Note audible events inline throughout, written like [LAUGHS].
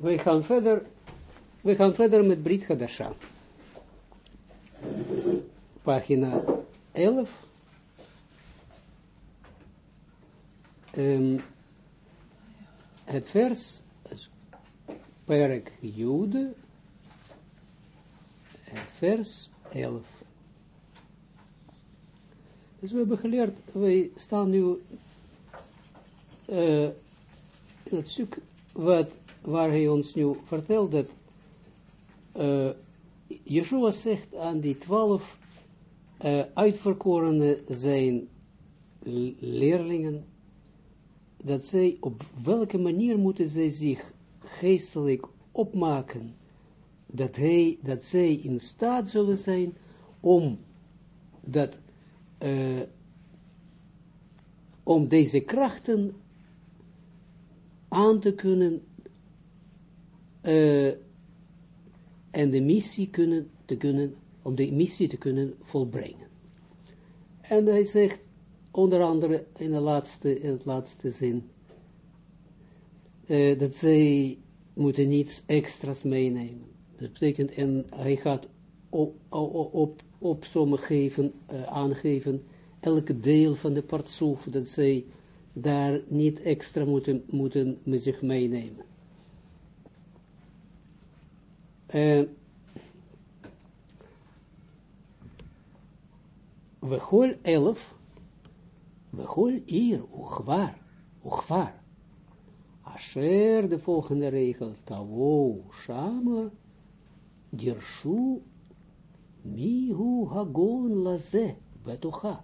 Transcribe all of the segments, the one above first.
wij gaan verder, we gaan verder met Brit Hadasha. Pagina 11. Um, het vers, Perk Jude, het vers 11. Dus we hebben geleerd, wij staan nu uh, in het stuk wat, waar hij ons nu vertelt dat uh, Yeshua zegt aan die twaalf uh, uitverkorene zijn leerlingen, dat zij op welke manier moeten zij zich geestelijk opmaken, dat, hij, dat zij in staat zullen zijn om dat, uh, om deze krachten aan te kunnen uh, en de missie kunnen, te kunnen, om de missie te kunnen volbrengen. En hij zegt, onder andere in, de laatste, in het laatste zin, uh, dat zij moeten niets extra's meenemen. Dat betekent, en hij gaat op, op, op, geven, uh, aangeven, elke deel van de partsoef, dat zij daar niet extra moeten, moeten met zich meenemen. Uh, we elf, we hol hier, uchvar, uchvar. Asher, de volgende regel, tavo, shama, dirshu, mihu hagon laze, betocha.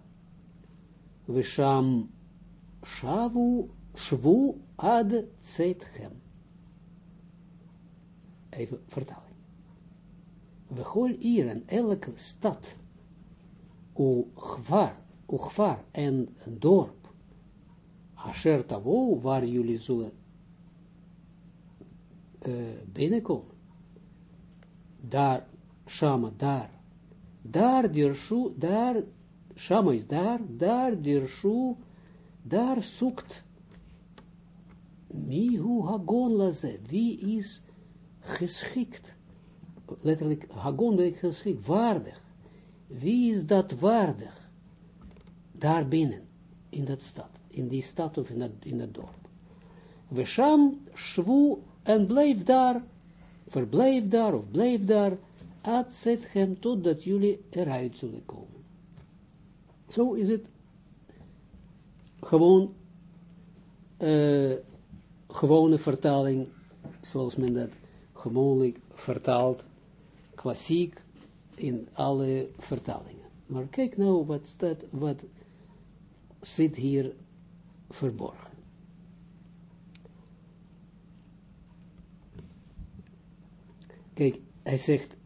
We sham shavu, shvu ad zetchem. Even vertalen. We hol hier in elke stad, Uchvar, Uchvar en dorp, Asher Tavo, waar jullie zullen uh, binnenkomen. Daar, Shama, daar. Daar, Dirshu, daar, Shama is daar, daar, Dirshu, daar zoekt Mihu Hagon Laze, wie is geschikt, letterlijk Hagon is geschikt, waardig, wie is dat waardig, daar binnen, in dat stad, in die stad of in dat, in dat dorp. We sham shvu en blijf daar, verblijf daar of blijf daar, at zet hem totdat jullie eruit zullen komen. Zo is het gewoon, uh, gewone vertaling, zoals men dat gewoonlijk vertaalt, klassiek, in alle vertalingen. Maar kijk nou wat staat, wat zit hier verborgen. Kijk, hij zegt,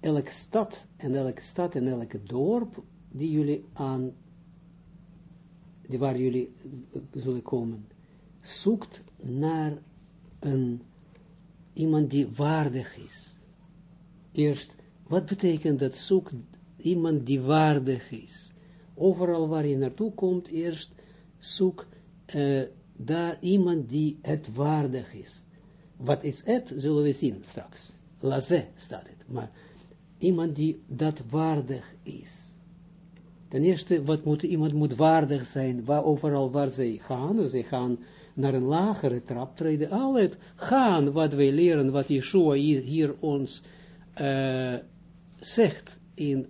elke stad en elke stad en elke dorp die jullie aan, die waar jullie zullen komen, zoekt naar een, iemand die waardig is. Eerst, wat betekent dat zoek iemand die waardig is? Overal waar je naartoe komt, eerst zoek uh, daar iemand die het waardig is. Wat is het, zullen we zien straks. Laze staat het. Maar iemand die dat waardig is. Ten eerste, wat moet, iemand moet waardig zijn, waar, overal waar zij gaan, zij gaan naar een lagere traptreden, al het gaan wat wij leren, wat Yeshua hier, hier ons zegt in,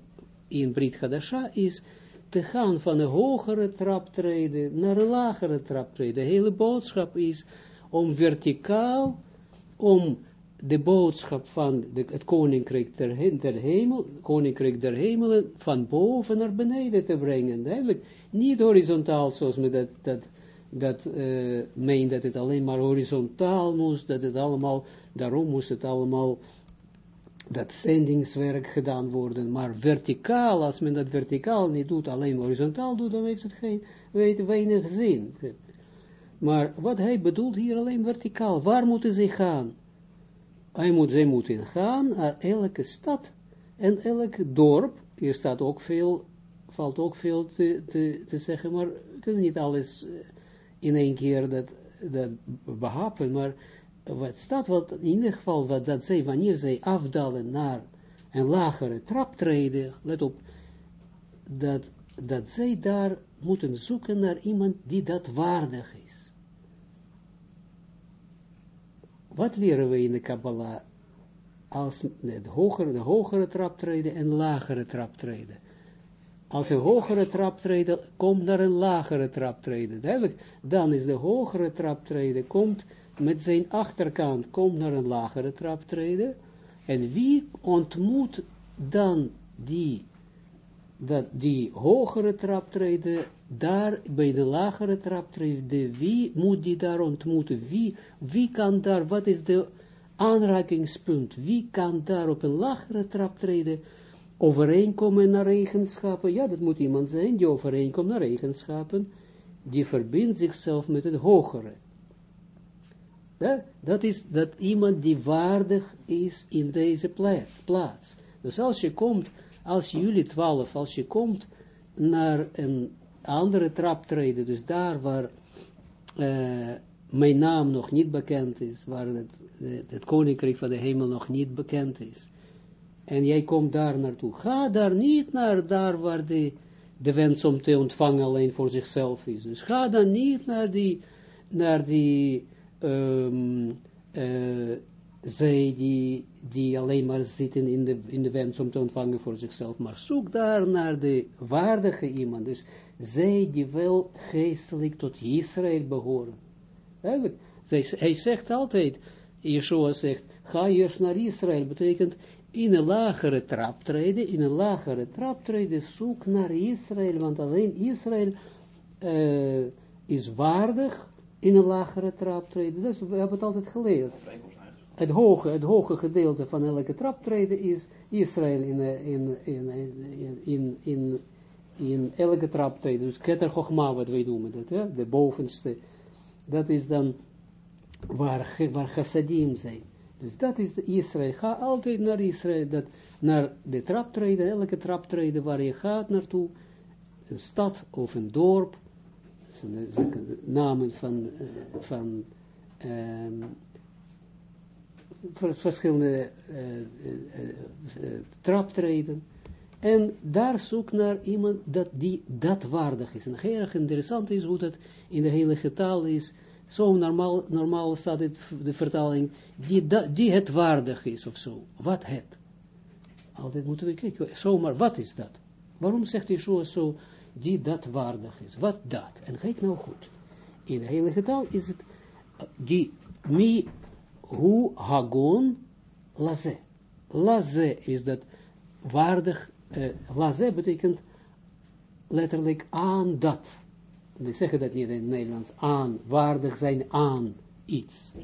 in Brit Hadasha, is te gaan van een hogere traptreden naar een lagere traptreden. De hele boodschap is om verticaal, om de boodschap van de, het koninkrijk der, hemel, koninkrijk der hemelen, van boven naar beneden te brengen. Eigenlijk niet horizontaal, zoals men dat, dat, dat meent, dat het alleen maar horizontaal moest, dat het allemaal, daarom moest het allemaal, dat zendingswerk gedaan worden, maar verticaal, als men dat verticaal niet doet, alleen horizontaal doet, dan heeft het geen, weinig zin. Maar wat hij bedoelt hier alleen verticaal, waar moeten ze gaan? hij moet, zij moeten gaan naar elke stad en elk dorp. Hier staat ook veel, valt ook veel te, te, te zeggen, maar we kunnen niet alles in één keer dat, dat behappen, maar wat staat wat in ieder geval, wat, dat zij, wanneer zij afdalen naar een lagere trap treden, let op, dat, dat zij daar moeten zoeken naar iemand die dat waardig is. Wat leren we in de Kabbalah als de hogere, de hogere traptreden en lagere traptreden? Als een hogere traptreden komt naar een lagere traptreden, duidelijk, dan is de hogere traptreden, komt met zijn achterkant, komt naar een lagere traptreden, en wie ontmoet dan die, dat die hogere traptreden, daar bij de lagere traptreden, wie moet die daar ontmoeten? Wie, wie kan daar, wat is de aanrakingspunt? Wie kan daar op een lagere traptreden overeenkomen naar eigenschappen? Ja, dat moet iemand zijn die overeenkomt naar eigenschappen, die verbindt zichzelf met het hogere. Dat is dat iemand die waardig is in deze plaats. Dus als je komt, als jullie twaalf, als je komt naar een andere traptreden, dus daar waar uh, mijn naam nog niet bekend is, waar het, het, koninkrijk van de hemel nog niet bekend is, en jij komt daar naartoe, ga daar niet naar daar waar de, de wens om te ontvangen alleen voor zichzelf is. Dus ga dan niet naar die, naar die um, uh, zij die, die alleen maar zitten in de, in de wens om te ontvangen voor zichzelf, maar zoek daar naar de waardige iemand, dus zij die wel geestelijk tot Israël behoren. Eigenlijk, zij, hij zegt altijd, Yeshua zegt, ga eerst naar Israël, betekent in een lagere trap treden, in een lagere trap treden, zoek naar Israël, want alleen Israël uh, is waardig in een lagere trap treden. Dus we hebben het altijd geleerd. Het hoge, het hoge gedeelte van elke traptreden is Israël in, in, in, in, in, in, elke traptreden. Dus Keter Chochma, wat wij noemen dat, ja? de bovenste. Dat is dan waar, waar chassadim zijn. Dus dat is de Israël. Ga altijd naar Israël, dat, naar de traptreden, elke traptreden waar je gaat naartoe, een stad of een dorp, namen van, uh, van um, verschillende uh, traptreden. En daar zoek naar iemand dat die dat waardig is. En heel erg interessant is hoe dat in de hele taal is. Zo normaal, normaal staat het, de vertaling, die, die het waardig is of zo. Wat het? Altijd moeten we kijken, zomaar, wat is dat? Waarom zegt Yeshua zo, die dat waardig is. Wat dat? En kijk nou goed. In de heilige taal is het die mi hu hagon laze. Laze is dat waardig, uh, laze betekent letterlijk aan dat. We zeggen dat niet in het Nederlands, aan, waardig zijn aan iets.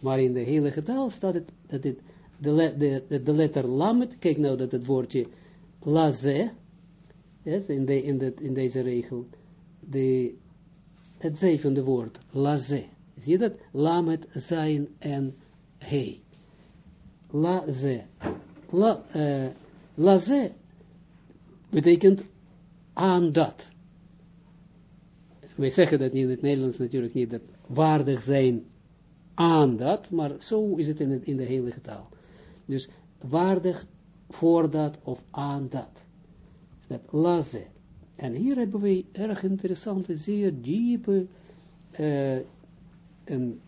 Maar in de heilige taal staat het, dat het de, de, de letter lamet, kijk nou dat het woordje laze, in, de, in, de, in deze regel, de, het zevende woord, laze. Zie je dat? Lamet, zijn en he. Laze. La, uh, laze betekent aan dat. Wij zeggen dat in het Nederlands natuurlijk niet, dat waardig zijn aan dat, maar zo is het in, het, in de hele taal. Dus waardig voor dat of aan dat dat laze. En hier hebben we erg interessante, zeer diepe uh, een,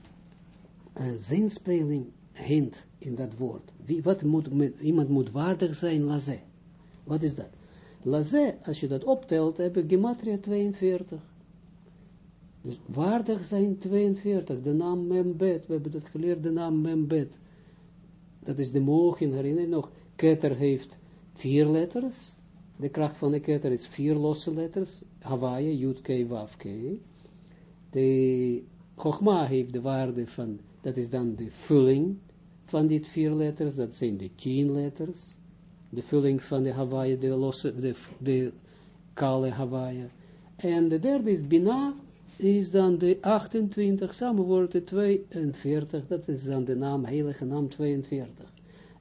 een zinspeling hint in dat woord. Wie, wat moet, iemand moet waardig zijn, laze. Wat is dat? Laze, als je dat optelt, heb je gematria 42. Dus waardig zijn 42, de naam Membet, we hebben dat geleerd, de naam Membet. Dat is de mogen, herinner je nog, Keter heeft vier letters, de kracht van de ketter is vier losse letters, Hawaii, Yud, K, Waf, K. De Chogma heeft de waarde van, dat is dan de vulling van die vier letters, dat zijn de tien letters, de vulling van de Hawaii, de losse, de, de kale Hawaii. En de derde is Bina, is dan de 28, samen wordt het 42, dat is dan de naam, heilige naam 42.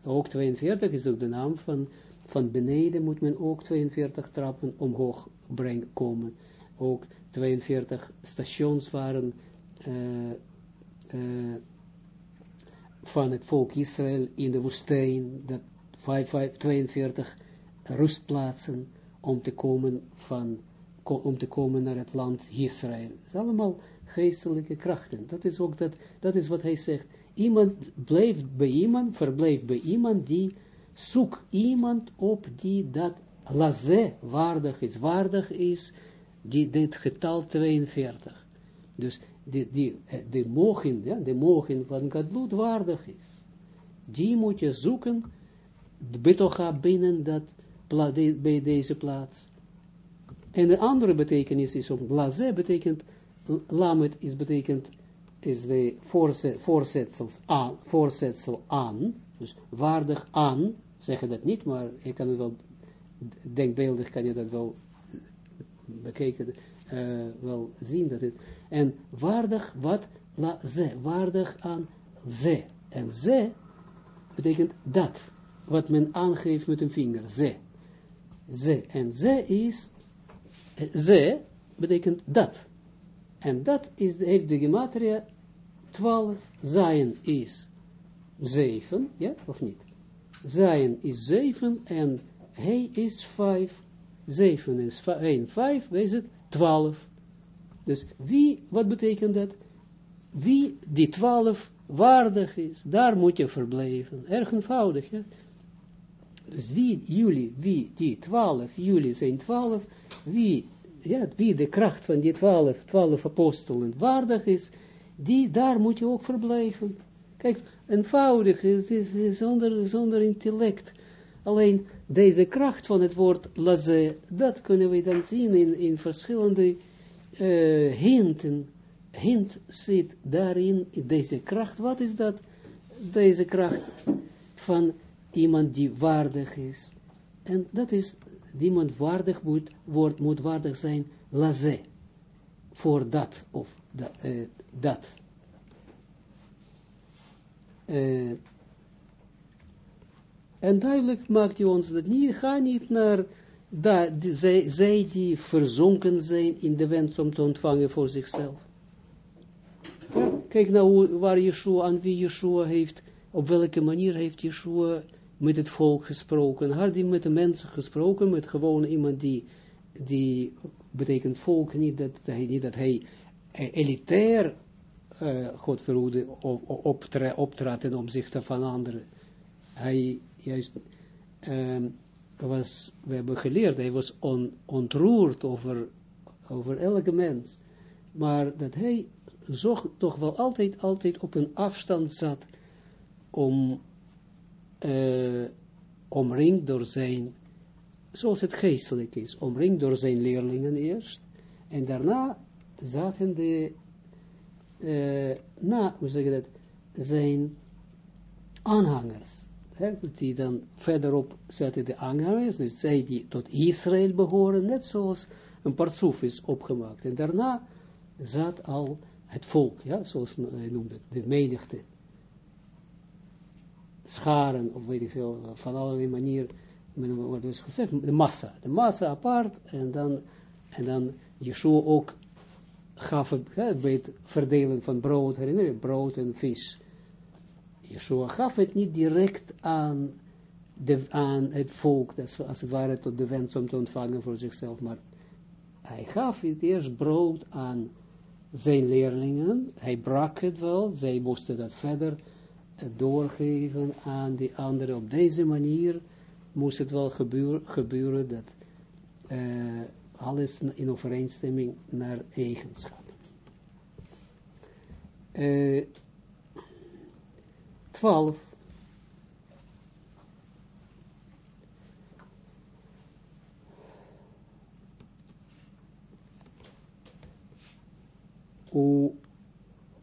Ook 42 is ook de naam van van beneden moet men ook 42 trappen omhoog brengen, komen. Ook 42 stations waren uh, uh, van het volk Israël in de woestijn, dat 42 rustplaatsen om te komen van, om te komen naar het land Israël. Het is allemaal geestelijke krachten. Dat is ook dat, dat is wat hij zegt. Iemand blijft bij iemand, verblijft bij iemand die zoekt iemand op die dat laze waardig is, waardig is, die dit getal 42. Dus die, die, de mogen, ja, de mogen van Gadlut waardig is. Die moet je zoeken, betocha binnen dat, bij deze plaats. En de andere betekenis is om laze betekent, lamet is betekent, is de aan, voorzetsel aan, dus waardig aan, zeggen dat niet, maar je kan het wel, denkbeeldig kan je dat wel bekeken, uh, wel zien dat het, en waardig wat, la ze, waardig aan ze, en ze betekent dat, wat men aangeeft met een vinger, ze, ze, en ze is, ze betekent dat, en dat is, heeft de gematria 12, zijn is 7, ja, of niet? Zijn is 7 en hij is 5. 7 is 1, 5, wees het 12. Dus wie, wat betekent dat? Wie die 12 waardig is, daar moet je verblijven. Erg eenvoudig, ja. Dus wie jullie, wie die 12, jullie zijn 12, wie, ja, wie de kracht van die 12, 12 apostelen waardig is, die, daar moet je ook verblijven. Kijk, eenvoudig, zonder, zonder intellect. Alleen deze kracht van het woord laze, dat kunnen we dan zien in, in verschillende uh, hinten. Hint zit daarin, deze kracht. Wat is dat? Deze kracht van iemand die waardig is. En dat is, iemand waardig moet, wordt, moet waardig zijn, laze. Voor dat, of. Uh, dat. Uh, en duidelijk maakt hij ons dat niet, ga niet naar dat, zij, zij die verzonken zijn in de wens om te ontvangen voor zichzelf. kijk nou waar Yeshua, aan wie Yeshua heeft, op welke manier heeft Yeshua met het volk gesproken. Had hij met de mensen gesproken, met gewoon iemand die, die betekent volk niet dat hij, niet dat hij elitair, uh, God verhoede, optrad ten opzichte van anderen. Hij juist um, was, we hebben geleerd, hij was on, ontroerd over, over elke mens, maar dat hij zocht toch wel altijd, altijd op een afstand zat om uh, omringd door zijn, zoals het geestelijk is, omringd door zijn leerlingen eerst, en daarna zaten de, uh, na, hoe zeg dat, zijn aanhangers die dan verderop zetten de aanhangers, dus zij die tot Israël behoren, net zoals een partsoef is opgemaakt. En daarna zat al het volk, ja, zoals hij noemde, de menigte. Scharen, of weet ik veel, van allerlei manieren, wordt dus gezegd, de massa. De massa apart, en dan, en dan Yeshua ook gaf het, bij het verdelen van brood, herinner je, brood en vis. Yeshua gaf het niet direct aan, aan het volk, dat als het ware tot de wens om te ontvangen voor zichzelf, maar hij gaf het eerst brood aan zijn leerlingen, hij brak het wel, zij moesten dat verder doorgeven aan die anderen. Op deze manier moest het wel gebeuren, dat uh, alles in overeenstemming naar eigenschappen. Uh, 12. U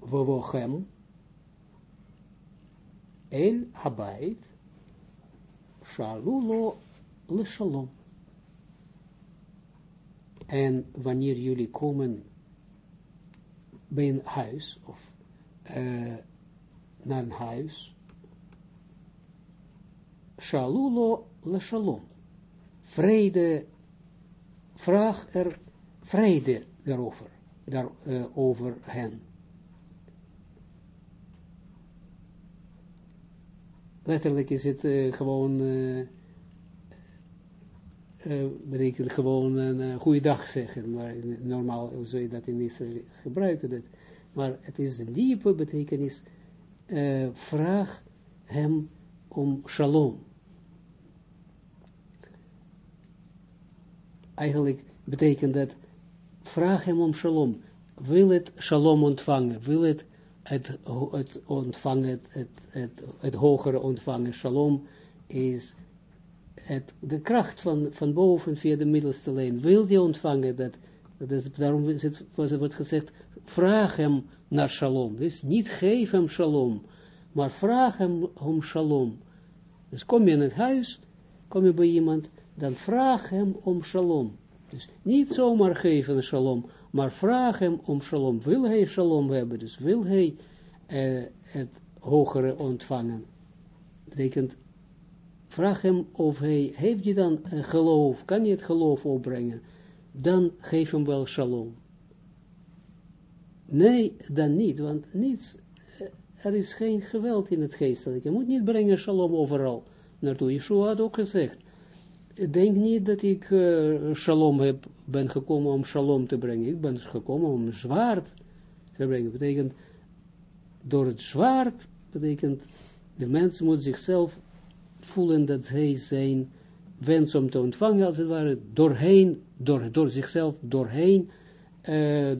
vovochem el habayit shalulo le shalom. En wanneer jullie komen bij een huis, of uh, naar een huis. Shalulo le shalom. Vrede, vraag er vrede daarover, daar, uh, over hen. letterlijk is het uh, gewoon, uh, uh, betekent gewoon een goede dag zeggen, maar normaal zou je dat in Israël gebruiken. Dat. Maar het is een diepe betekenis, vraag hem om shalom. Eigenlijk betekent dat, vraag hem om shalom. Wil het shalom ontvangen, wil het het, het ontvangen, het, het, het, hogere ontvangen. Shalom is het, de kracht van, van boven via de middelste lijn. Wil je ontvangen, dat, dat daarom is het, wordt gezegd, vraag hem naar shalom. Dus niet geef hem shalom, maar vraag hem om shalom. Dus kom je in het huis, kom je bij iemand, dan vraag hem om shalom. Dus niet zomaar geven shalom, maar vraag hem om shalom. Wil hij shalom hebben? Dus wil hij uh, het hogere ontvangen? Betekent, vraag hem of hij, heeft hij dan een geloof, kan je het geloof opbrengen? Dan geef hem wel shalom. Nee, dan niet, want niets, eh, er is geen geweld in het geestelijke. Je moet niet brengen shalom overal naartoe. Yeshua had ook gezegd, denk niet dat ik uh, shalom heb, ben gekomen om shalom te brengen. Ik ben gekomen om zwaard te brengen. betekent, door het zwaard, betekent, de mens moet zichzelf voelen dat hij zijn wens om te ontvangen, als het ware, doorheen, door, door zichzelf, doorheen, uh,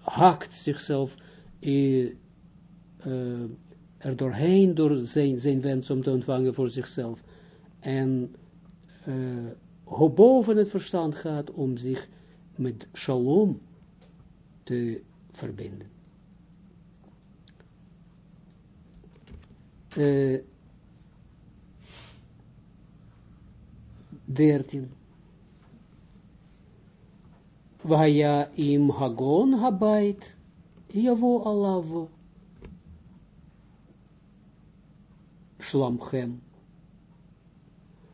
hakt zichzelf uh, er doorheen, door zijn, zijn wens om te ontvangen voor zichzelf en boven het verstand gaat om zich met shalom te verbinden. Uh, 13. Vaya im hagon habait, javo alav shlamchem.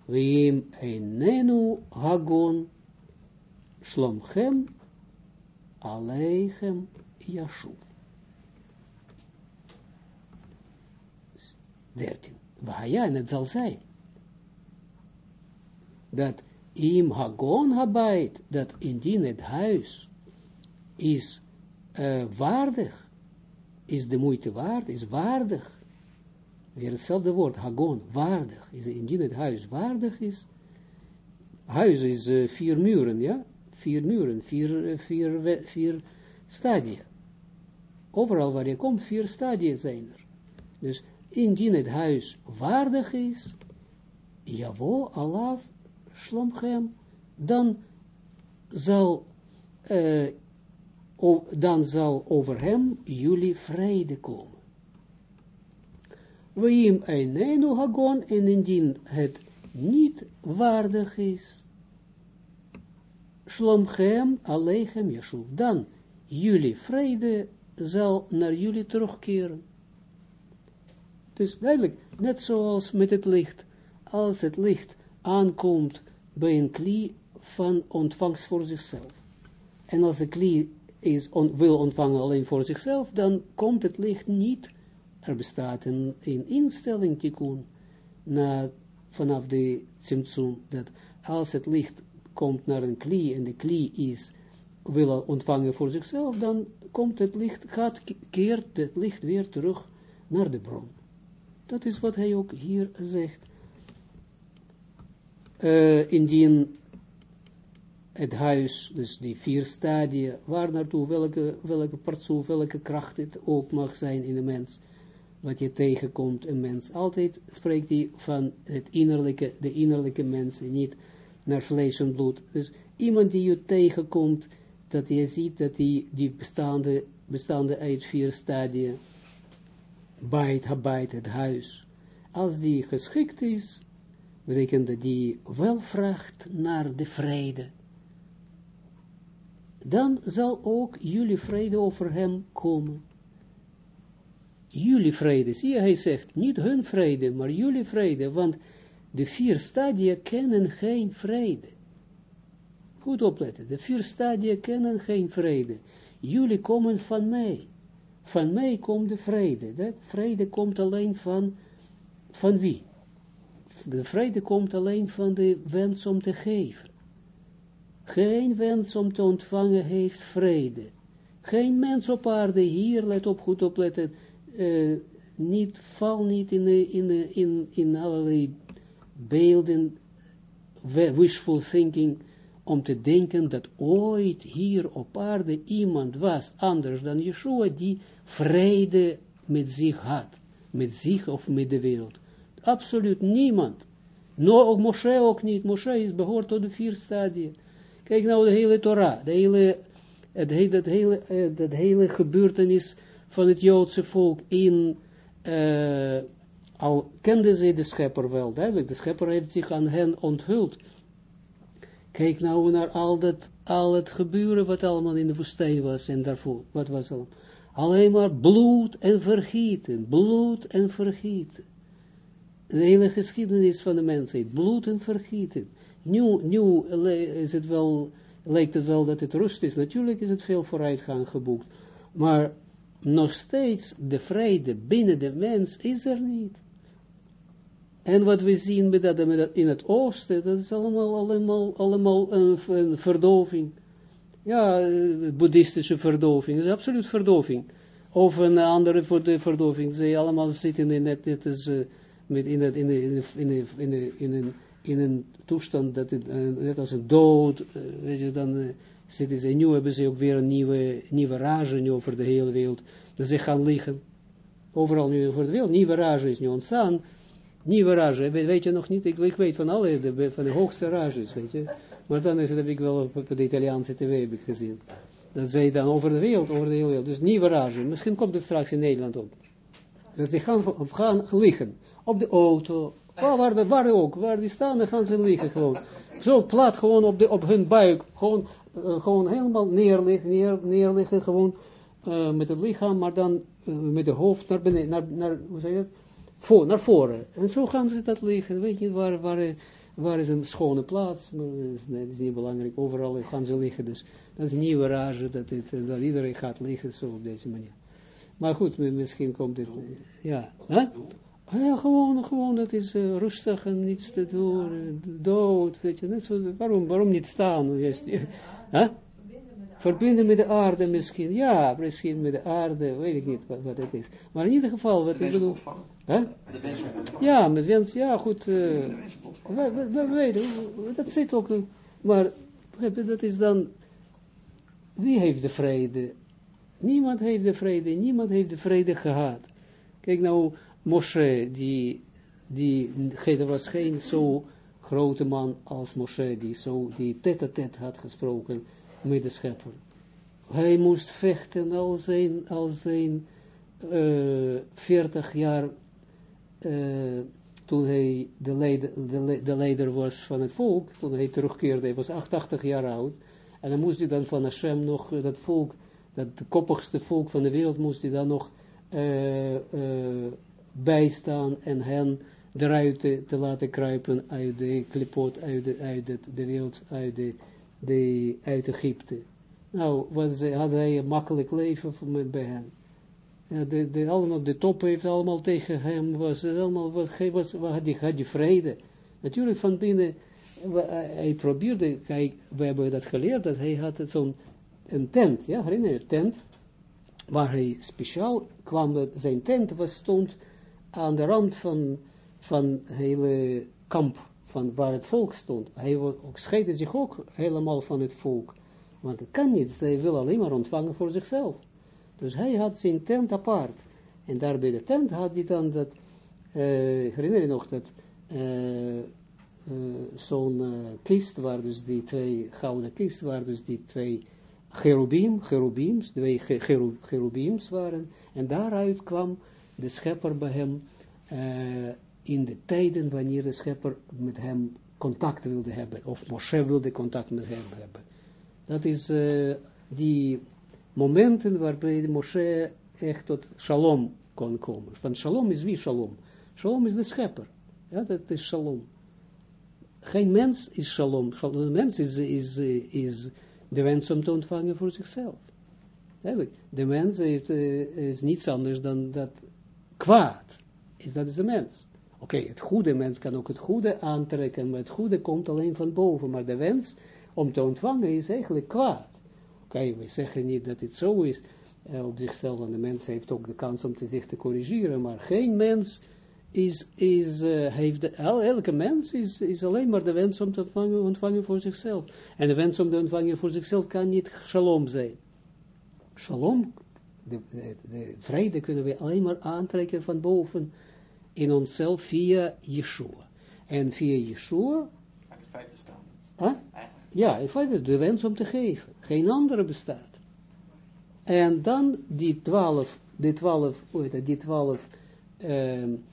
Vim einenu hagon shlomchem aleichem yashuv. 13. Wahaya, en het zal zijn, dat im hagon habait, dat indien het huis is waardig, is de moeite waard, is waardig, weer hetzelfde woord, hagon, waardig, is indien het huis waardig is, huis is vier muren, ja, vier muren, vier, vier, vier stadia. Overal waar je komt, vier stadia zijn er. Dus indien het huis waardig is, javo, alaf, shlomchem, dan zal, uh, dan zal over hem jullie vrede komen. Weim einenu hagon, en indien het niet waardig is, shlomchem aleichem yeshuv, dan jullie vrede zal naar jullie terugkeren. Dus duidelijk, net zoals met het licht, als het licht aankomt bij een klie van ontvangst voor zichzelf. En als de klie is wil ontvangen alleen voor zichzelf, dan komt het licht niet er bestaat een, een instelling tikkun na, vanaf de Tsimtsum, dat als het licht komt naar een klie en de klie is, wil ontvangen voor zichzelf, dan komt het licht, gaat, keert het licht weer terug naar de bron. Dat is wat hij ook hier zegt. Uh, indien het huis, dus die vier stadia, waar naartoe, welke, welke partsoef, welke kracht het ook mag zijn in de mens, wat je tegenkomt, een mens. Altijd spreekt hij van het innerlijke, de innerlijke mens, en niet naar vlees en bloed. Dus iemand die je tegenkomt, dat je ziet dat die, die bestaande, bestaande uit vier stadia, bijt, habait, het huis, als die geschikt is, betekent dat die wel vraagt naar de vrede, dan zal ook jullie vrede over hem komen jullie vrede. Zie je, hij zegt, niet hun vrede, maar jullie vrede, want de vier stadia kennen geen vrede. Goed opletten, de vier stadia kennen geen vrede. Jullie komen van mij. Van mij komt de vrede. De vrede komt alleen van, van wie? De vrede komt alleen van de wens om te geven. Geen wens om te ontvangen heeft vrede. Geen mens op aarde hier, let op, goed opletten, uh, niet, val niet in, de, in, de, in, in allerlei beelden, wishful thinking, om te denken dat ooit hier op aarde iemand was, anders dan Yeshua, die vrede met zich had, met zich of met de wereld. Absoluut niemand. No, Moshe ook niet. Moshe is behoort tot de vier stadia. Kijk nou de hele Torah, de hele, het, hele, eh, dat hele gebeurtenis van het Joodse volk in, uh, al kenden ze de schepper wel, duidelijk, de schepper heeft zich aan hen onthuld. Kijk nou naar al, dat, al het gebeuren wat allemaal in de woestijn was en daarvoor, wat was al? Alleen maar bloed en vergieten, bloed en vergieten. De hele geschiedenis van de mensheid, bloed en vergieten. Nu, nu lijkt het wel dat het rust is. Natuurlijk is het veel vooruitgang geboekt. Maar nog steeds de vrede binnen de mens is er niet. En wat we zien met dat, in het oosten, dat is allemaal, allemaal, allemaal een, verdoving. Ja, boeddhistische verdoving, dat is absoluut verdoving. Of een andere verdoving. Ze allemaal zitten in het, is, uh, met in, het, in, in, in, in, een, in een toestand dat het, uh, net als een dood, weet je, dan zitten ze, nu hebben ze ook weer een nieuwe, nieuwe rage over de hele wereld, dat ze gaan liggen, overal nu over de wereld, nieuwe rage is nu ontstaan, nieuwe rage, weet, je nog niet, ik, ik weet van alle, de, van de hoogste rages, weet je, maar dan is het, heb ik wel op, de Italiaanse tv heb ik gezien, dat zij dan over de wereld, over de hele wereld, dus nieuwe rage, misschien komt het straks in Nederland op, dat ze gaan, liggen, op de auto, waar, waar, waar ook, waar die staan, dan gaan ze liggen gewoon, zo plat gewoon op, de, op hun buik, gewoon gewoon helemaal neerliggen, neer, neerliggen, gewoon met het lichaam, maar dan met de hoofd naar beneden, naar, naar, hoe zeg je het? Voor, naar voren. En zo gaan ze dat liggen, weet je, waar, waar, waar is een schone plaats, maar dat is, nee, dat is niet belangrijk, overal gaan ze liggen, dus dat is een nieuwe rage, dat, het, dat iedereen gaat liggen, zo op deze manier. Maar goed, misschien komt het, ja. Huh? Ja, gewoon, gewoon, dat is uh, rustig en niets te doen, dood, weet je, net zo, waarom, waarom niet staan? Huh? Verbinden met de aarde misschien. Ja, misschien met de aarde, weet ik niet wat, wat het is. Maar in ieder geval, wat ik bedoel... Huh? Ja, met wens, ja goed. Uh, we, we, weten, dat zit ook... Maar dat is dan... Wie heeft de vrede? Niemand heeft de vrede, niemand heeft de vrede gehad. Kijk nou, Moshe, die, die, er was geen zo grote man als Moshe, die zo, die tête-à-tête had gesproken met de. Hij moest vechten al zijn, al zijn uh, 40 jaar, uh, toen hij de leider, de, de leider was van het volk, toen hij terugkeerde, hij was 88 jaar oud, en dan moest hij dan van Hashem nog, dat volk, dat koppigste volk van de wereld, moest hij dan nog bijstaan en hen eruit te, te, laten kruipen uit de klipot, uit de, uit de, de wereld, uit, de, de, uit Egypte. Nou, had hij een makkelijk leven met, bij hen. De, de, allemaal, de top heeft allemaal tegen hem, was allemaal, was, was, had, die, had die vrede. Natuurlijk van binnen, hij probeerde, kijk, we hebben dat geleerd, dat hij had zo'n een tent, ja, herinner je, tent, waar hij speciaal kwam, zijn tent was, stond aan de rand van van hele kamp, waar het volk stond. Hij scheidde zich ook helemaal van het volk. Want het kan niet, zij wil alleen maar ontvangen voor zichzelf. Dus hij had zijn tent apart. En daar bij de tent had hij dan dat, uh, herinner je nog dat, uh, uh, zo'n kist, waar dus die twee, gouden kist, waar dus die twee cherubim, cherubims, twee cherubims waren, en daaruit kwam de schepper bij hem, in de tijden wanneer de schepper met hem contact wilde hebben, of Moshe wilde contact met hem hebben. Dat is uh, die momenten waarbij Moshe echt tot shalom kon komen. Van shalom is wie shalom? Shalom is de schepper. Dat is shalom. Geen mens is shalom. De mens is, is, is de wens om te ontvangen voor zichzelf. De mens uh, is niets anders dan dat kwaad. Is dat is de mens. Oké, het goede mens kan ook het goede aantrekken, maar het goede komt alleen van boven. Maar de wens om te ontvangen is eigenlijk kwaad. Oké, we zeggen niet dat het zo is uh, op zichzelf, want de mens heeft ook de kans om te zich te corrigeren, maar geen mens is, is, uh, heeft, de, elke mens is, is alleen maar de wens om te ontvangen, ontvangen voor zichzelf. En de wens om te ontvangen voor zichzelf kan niet shalom zijn. Shalom, de, de, de vrede kunnen we alleen maar aantrekken van boven in onszelf via Yeshua. En via Yeshua... Uit het feit te staan. Huh? Ja, in feite de wens om te geven. Geen andere bestaat. En dan die twaalf, die twaalf, die twaalf um,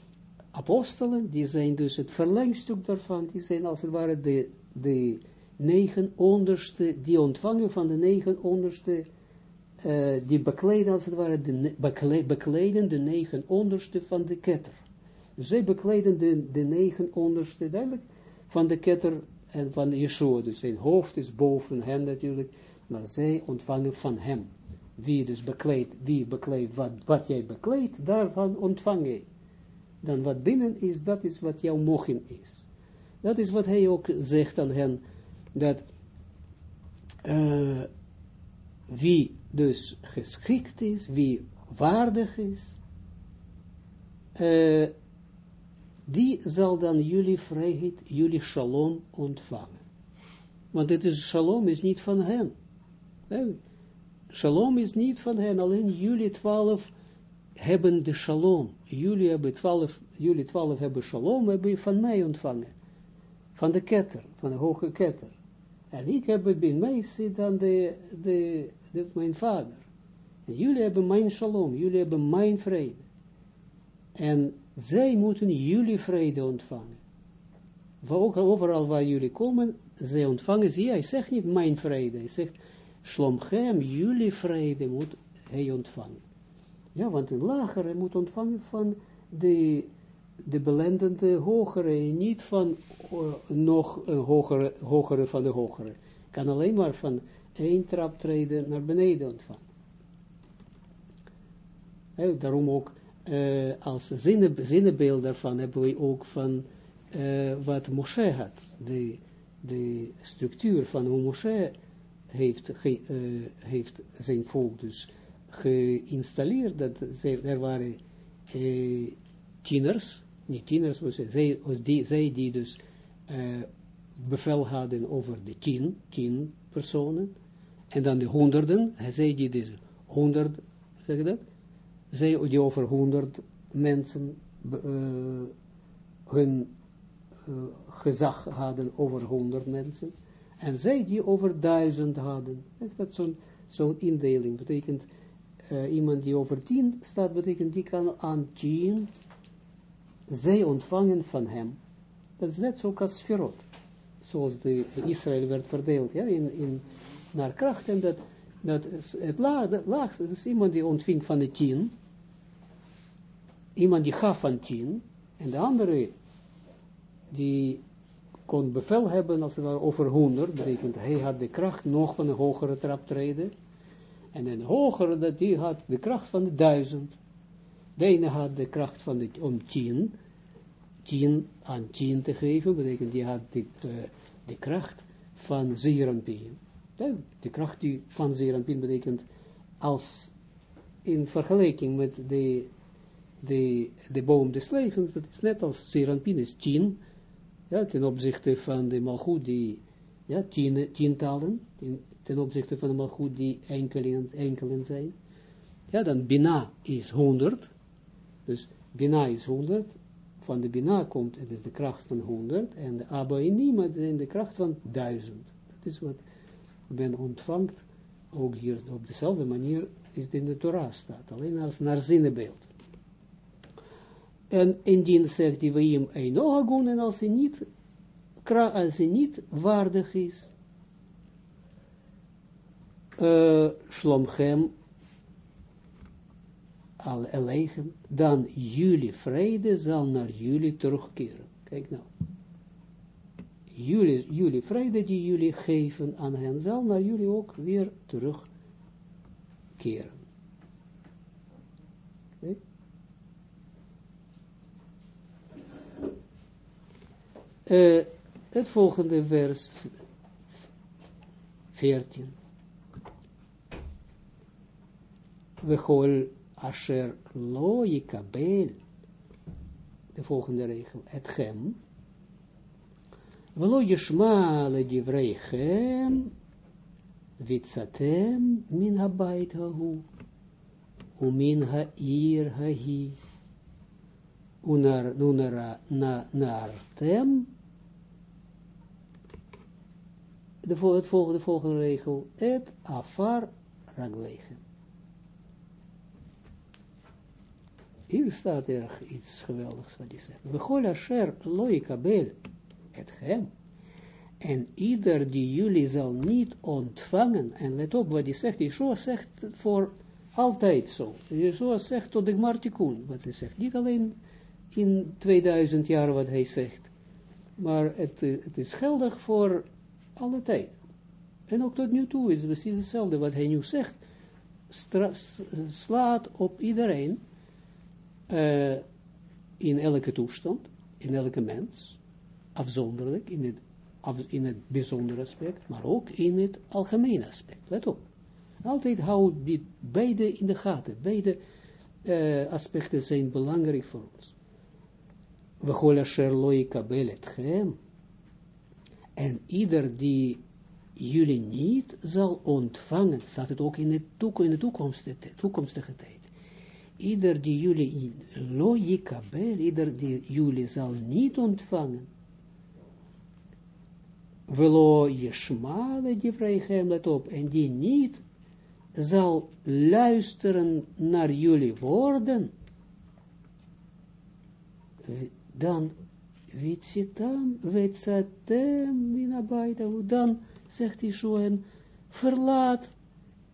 apostelen, die zijn dus het verlengstuk daarvan, die zijn als het ware de, de negen onderste, die ontvangen van de negen onderste, uh, die bekleden als het ware, de, bekleden de negen onderste van de ketter. Zij bekleden de, de negen onderste, duidelijk, van de ketter en van Yeshua. Dus zijn hoofd is boven hen natuurlijk, maar zij ontvangen van hem. Wie dus bekleedt, wie bekleedt wat, wat jij bekleedt, daarvan ontvang je dan wat binnen is, dat is wat jouw mogen is. Dat is wat hij ook zegt aan hen, dat uh, wie dus geschikt is, wie waardig is, uh, die zal dan jullie vrijheid, jullie shalom ontvangen. Want het is, shalom is niet van hen. Shalom is niet van hen, alleen jullie twaalf hebben de shalom. Jullie hebben twaalf, jullie twaalf hebben shalom, hebben van mij ontvangen. Van de ketter, van de hoge ketter. En ik heb bij mij zit dan de, de, de, mijn vader. Jullie hebben mijn shalom, jullie hebben mijn vrede. En zij moeten jullie vrede ontvangen. Ook overal waar jullie komen, zij ontvangen ze. Hij zegt niet mijn vrede, hij zegt, Shlomchem, jullie vrede moet hij ontvangen. Ja, want een lagere moet ontvangen van de, de belendende hogere, niet van uh, nog een hogere, hogere van de hogere. Kan alleen maar van één traptreden naar beneden ontvangen. Daarom ook uh, als zinne, zinnebeeld daarvan hebben we ook van uh, wat Moshe had. De, de structuur van hoe Moshe heeft, ge, heeft zijn volk dus geïnstalleerd, dat zij, er waren eh, tieners, niet tieners, maar zij, die, zij die dus bevel hadden over de tien, tien personen, en dan de honderden, zij die dus honderd, zeg dat, zij die over honderd mensen uh, hun uh, gezag hadden over honderd mensen, en zij die over duizend hadden. Dat zo'n zo'n indeling betekent, uh, iemand die over tien staat, betekent die kan aan tien zij ontvangen van hem. Dat is net zo als. Zoals de Israël werd verdeeld, ja, in, in, naar kracht. En dat, dat het laagste, dat is iemand die ontving van de tien. Iemand die gaf van tien. En de andere, die kon bevel hebben, als het ware, over honderd. Betekent, hij had de kracht nog van een hogere trap treden. En een hogere, dat die had de kracht van de duizend. De ene had de kracht van de, om tien, tien aan tien te geven, betekent die had de, uh, de kracht van zeeranpien. De, de kracht die van zeeranpien betekent als in vergelijking met de, de, de boom des levens, dat is net als zeeranpien is tien, ja, ten opzichte van de malgoed die, ja, tien, tientallen, ten opzichte van de malgoed die enkelen, enkelen zijn. Ja, dan Bina is 100. Dus Bina is 100. Van de Bina komt, het is de kracht van 100. En de Abba in in de kracht van 1000. Dat is wat men ontvangt. Ook hier op dezelfde manier is het in de Torah staat. Alleen als naar zinnebeeld. En indien zegt die hem een en als hij niet, als hij niet waardig is, uh, Shlomchem al elegem, dan jullie vrede zal naar jullie terugkeren. Kijk nou. Jullie, jullie die jullie geven aan hen, zal naar jullie ook weer terugkeren. keren. Okay. Uh, het volgende vers 14. We gol asher lo yikabel. De volgende regel. Het gem. We lo yishma le divreichem. Vitzatem min habayit hahu. Umin ha'ir hahi. Unar, unara, na, nartem de, volgende, volgende regel, et afar raglechem. Hier staat er iets geweldigs wat hij zegt. We asher loikabel et hem. En ieder die jullie zal niet ontvangen, en let op wat hij zegt, Yeshua zegt voor altijd zo. Yeshua zegt tot de Martikun, wat hij zegt. Niet alleen in 2000 jaar wat hij zegt, maar het, het is geldig voor alle tijd. En ook tot nu toe is het precies hetzelfde wat hij nu zegt, slaat op iedereen, uh, in elke toestand, in elke mens, afzonderlijk, in het, af, in het bijzondere aspect, maar ook in het algemene aspect. Let op. Altijd hou die beide in de gaten. Beide uh, aspecten zijn belangrijk voor ons. We sherloi kabel het en ieder die jullie niet zal ontvangen, staat het ook in de, toekomst, in de toekomstige, tijd. Ieder die jullie logikabel, ieder die jullie zal niet ontvangen. Velo yeshmale die vrijheid, let op, en die niet zal luisteren naar jullie woorden, dan Witzitam, wetzatem, minabaita, dan zegt Yeshua, en verlaat,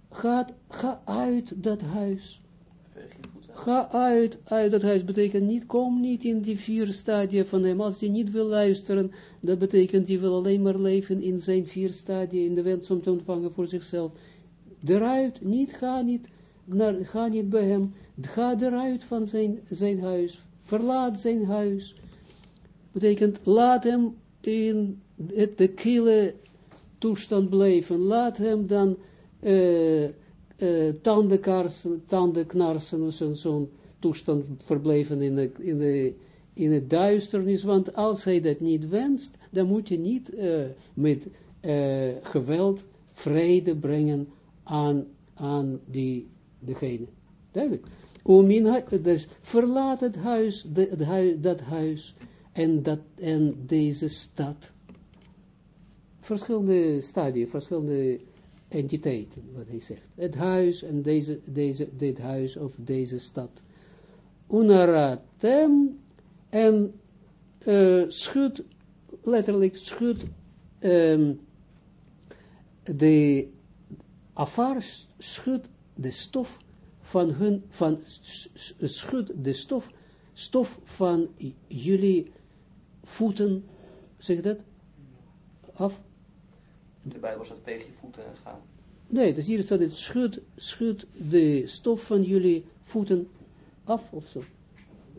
gaat, ga uit dat huis. Ga uit, uit dat huis, betekent niet, kom niet in die vier stadia van hem, als hij niet wil luisteren, dat betekent, hij wil alleen maar leven in zijn vier stadia, in de wens om te ontvangen voor zichzelf. Eruit, niet, ga niet, naar, ga niet bij hem, ga eruit van zijn, zijn huis, verlaat zijn huis, betekent, laat hem in het, de kille toestand blijven, laat hem dan uh, uh, tandenkarsen, tandenknarsen, zo'n zo toestand verblijven in de, in, de, in het duisternis, want als hij dat niet wenst, dan moet je niet uh, met geweld vrede brengen aan, aan die, degene. Duidelijk. Dus verlaat het huis, de, dat huis, en, dat, en deze stad, verschillende stadia, verschillende entiteiten, wat hij zegt. Het huis en deze, deze, dit huis of deze stad. Unaratem en uh, schud, letterlijk schud um, de afar schud de stof van hun, van schud de stof, stof van jullie voeten, zeg dat? Af? De Bijbel staat tegen je voeten gaan. Nee, dus hier staat het, schud, schud de stof van jullie voeten af, of zo.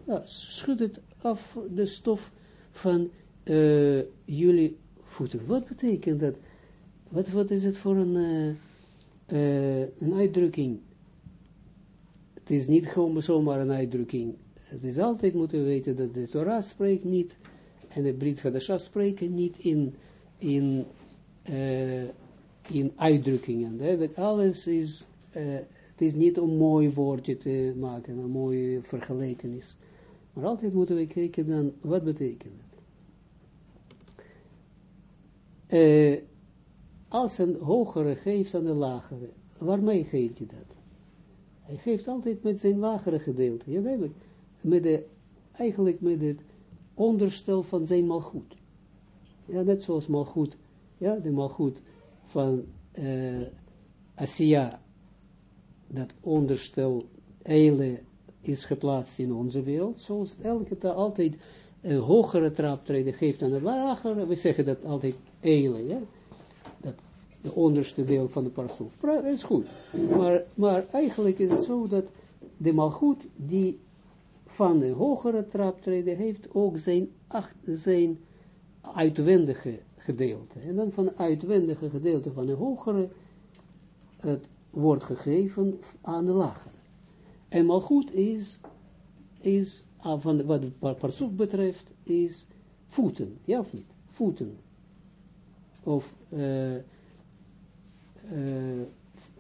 Ja, schud het af, de stof van uh, jullie voeten. Wat betekent dat? Wat, wat is het voor een, uh, uh, een uitdrukking? Het is niet gewoon zomaar een uitdrukking. Het is altijd moeten weten dat de Torah spreekt niet en de Brit Hadasha spreken niet in, in, uh, in uitdrukkingen. Dat alles is, uh, het is niet een mooi woordje te maken, een mooie vergelijkenis. Maar altijd moeten we kijken dan, wat betekent het? Uh, als een hogere geeft aan de lagere, waarmee geeft hij dat? Hij geeft altijd met zijn lagere gedeelte, ja duidelijk, met de, eigenlijk met het onderstel van zijn malgoed. Ja, net zoals malgoed, ja, de malgoed van uh, dat onderstel eile is geplaatst in onze wereld, zoals elke tijd altijd een hogere traptreden geeft aan de lagere, we zeggen dat altijd eile, ja, dat de onderste deel van de parsoef. Is goed. Maar, maar eigenlijk is het zo dat de malgoed die van een hogere traptreden heeft ook zijn, acht, zijn uitwendige gedeelte. En dan van het uitwendige gedeelte van een hogere, het wordt gegeven aan de lagere. En malgoed is, is ah, van wat het parsoef betreft, is voeten, ja of niet? Voeten. Of uh, uh,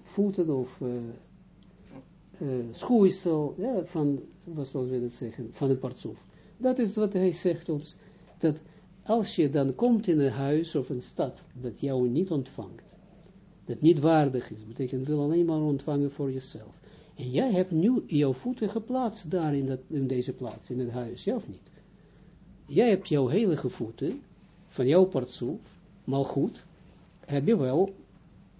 voeten of uh, schoeisel, ja, van, wat zullen we dat zeggen, van een partsoef. Dat is wat hij zegt ons, dat als je dan komt in een huis of een stad, dat jou niet ontvangt, dat niet waardig is, betekent wil alleen maar ontvangen voor jezelf. En jij hebt nu jouw voeten geplaatst daar in, dat, in deze plaats, in het huis, ja of niet? Jij hebt jouw heilige voeten, van jouw partsoef, maar goed, heb je wel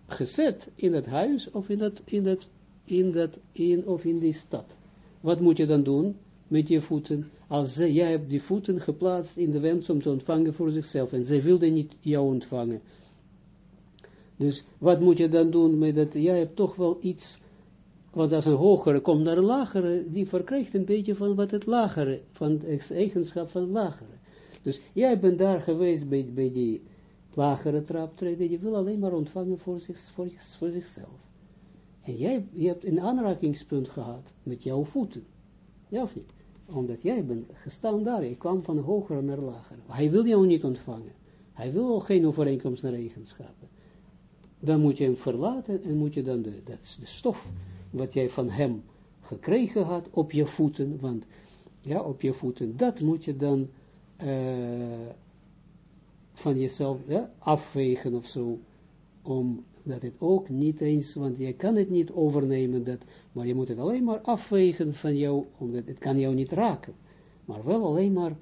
gezet in het huis of in dat, in dat, in dat, in of in die stad. Wat moet je dan doen met je voeten? Als ze, jij hebt die voeten geplaatst in de wens om te ontvangen voor zichzelf en zij wilde niet jou ontvangen. Dus wat moet je dan doen met dat? Jij hebt toch wel iets, want als een hogere komt naar een lagere, die verkrijgt een beetje van wat het lagere, van het eigenschap van het lagere. Dus jij bent daar geweest bij, bij die lagere traptreden, je wil alleen maar ontvangen voor, voor zichzelf. En jij je hebt een aanrakingspunt gehad met jouw voeten. Ja of niet? Omdat jij bent gestaan daar, je kwam van hogere naar lagere. Hij wil jou niet ontvangen. Hij wil geen overeenkomst naar eigenschappen. Dan moet je hem verlaten en moet je dan, de, dat is de stof wat jij van hem gekregen had op je voeten, want ja, op je voeten, dat moet je dan uh, van jezelf ja, afwegen of zo, omdat het ook niet eens, want je kan het niet overnemen, dat, maar je moet het alleen maar afwegen van jou, omdat het kan jou niet raken, maar wel alleen maar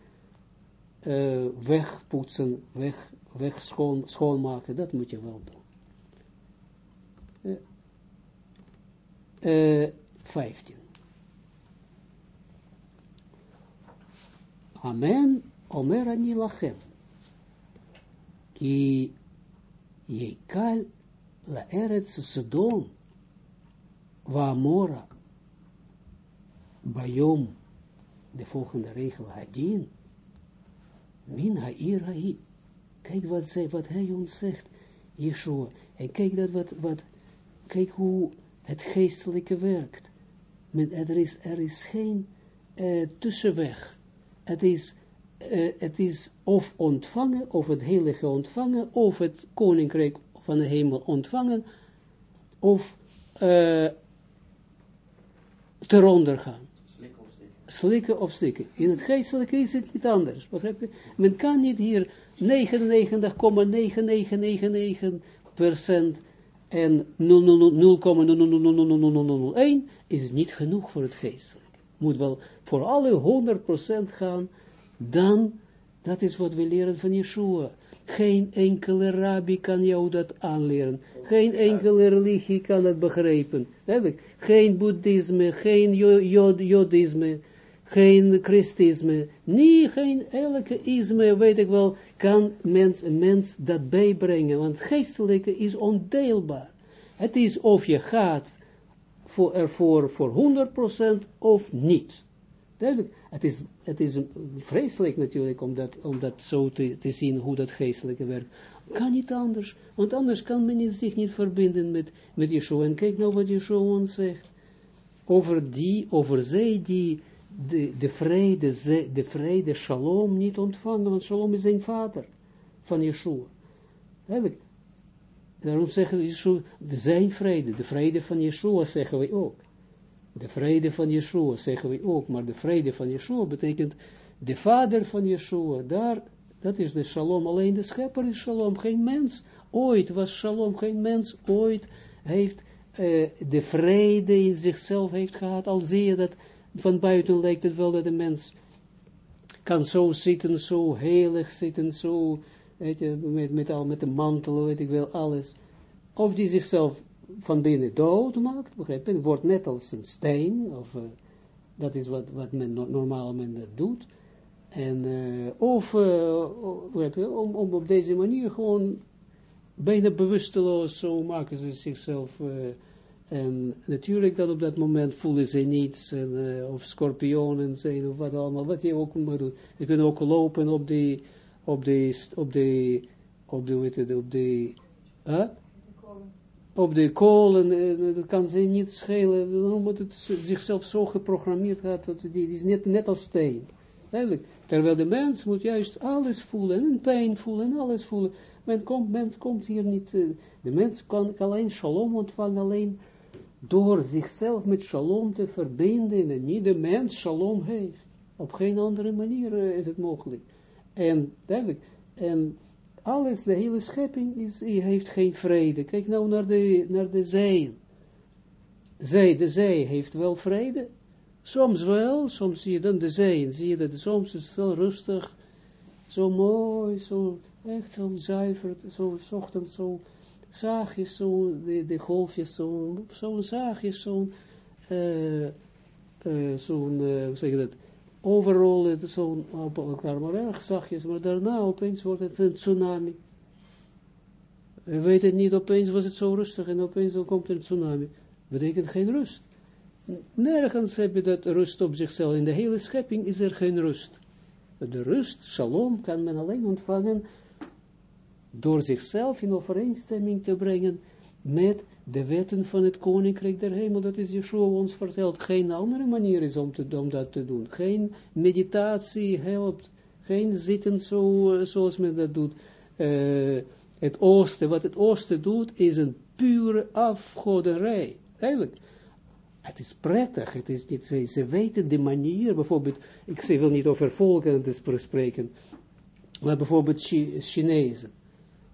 uh, wegpoetsen, weg, weg schoon, schoonmaken, dat moet je wel doen. Uh, 15. Amen, Omer ani lachem. Ki Jekal la Eretz Sodom wa Amora Bayom, de volgende regel Hadin, min ha'ir ha'i. Kijk wat, zij, wat hij ons zegt, Yeshua. En kijk dat wat, wat, kijk hoe het geestelijke werkt. Men, er, is, er is geen uh, tussenweg. Het is uh, het is of ontvangen, of het heilige ontvangen, of het koninkrijk van de hemel ontvangen, of uh, eronder gaan. Slikken of stikken. Slikken of stikken. In het geestelijke is het niet anders. Begrijp je? Men kan niet hier 99,9999% en 0,0000001 is niet genoeg voor het geestelijk. Moet wel voor alle 100% gaan dan, dat is wat we leren van Yeshua. Geen enkele rabbi kan jou dat aanleren. Geen enkele religie kan dat begrijpen. Geen boeddhisme, geen jodisme, geen christisme. Nee, geen elke isme, weet ik wel, kan mens, mens dat bijbrengen. Want geestelijke is ondeelbaar. Het is of je gaat voor, ervoor voor 100% of niet. Duidelijk. Het is, het is vreselijk natuurlijk om dat, om dat zo te, zien hoe dat geestelijke werkt. Kan niet anders, want anders kan men zich niet verbinden met, met Yeshua. En kijk nou wat Yeshua ons zegt. Over die, over zij die de, de vrede, de vrede, shalom niet ontvangen, want shalom is zijn vader van Yeshua. Eigenlijk, daarom zeggen Yeshua, zijn vrede, de vrede van Yeshua zeggen wij ook. De vrede van Yeshua zeggen we ook, maar de vrede van Yeshua betekent de vader van Yeshua, daar, dat is de shalom, alleen de schepper is shalom, geen mens, ooit was shalom, geen mens ooit heeft uh, de vrede in zichzelf heeft gehad, al zie je dat van buiten lijkt het wel dat de mens kan zo zitten, zo heilig zitten, zo, weet je, met, met al met de mantel, weet ik wel, alles, of die zichzelf van binnen dood maakt, begrijp je, wordt net als een steen, of uh, dat is wat, wat men normaal men dat doet, en uh, of, uh, om, om op deze manier gewoon bijna bewusteloos, zo maken ze zichzelf, en natuurlijk dan op dat moment voelen ze niets, en, of scorpionen zijn, of wat allemaal, wat je ook maar doet. Ze kunnen ook lopen op de, op de, op de, op de, op de, huh? Op de kolen, uh, dat kan ze niet schelen, dan moet het zichzelf zo geprogrammeerd gaat, dat die, is net, net als steen. Eigenlijk, terwijl de mens moet juist alles voelen, en pijn voelen, en alles voelen. Men komt, mens komt hier niet, uh, de mens kan alleen shalom ontvangen, alleen door zichzelf met shalom te verbinden, en niet de mens shalom heeft. Op geen andere manier uh, is het mogelijk. En, duidelijk, en alles, de hele schepping, is, heeft geen vrede. Kijk nou naar de, naar de zee. Zee, de zee heeft wel vrede, Soms wel, soms zie je dan de zee, en zie je dat soms is het wel rustig, zo mooi, zo echt zo zuiver, zo ochtend zo zaagjes, zo de, golfjes, zo, zo zaagjes, zo'n, uh, uh, zo'n, uh, hoe zeg je dat, overal, zo'n, op elkaar, maar erg zachtjes, maar daarna opeens wordt het een tsunami. We weten niet, opeens was het zo rustig en opeens komt er een tsunami. Betekent geen rust. Nergens heb je dat rust op zichzelf. In de hele schepping is er geen rust. De rust, shalom, kan men alleen ontvangen door zichzelf in overeenstemming te brengen met de wetten van het koninkrijk der hemel. Dat is Yeshua ons verteld. Geen andere manier is om, te, om dat te doen. Geen meditatie helpt. Geen zitten zo, zoals men dat doet. Uh, het oosten, wat het oosten doet, is een pure afgoderij. Eigenlijk. Het is prettig, het is niet, ze weten de manier, bijvoorbeeld, ik wil niet over volken spreken, maar bijvoorbeeld Chinezen.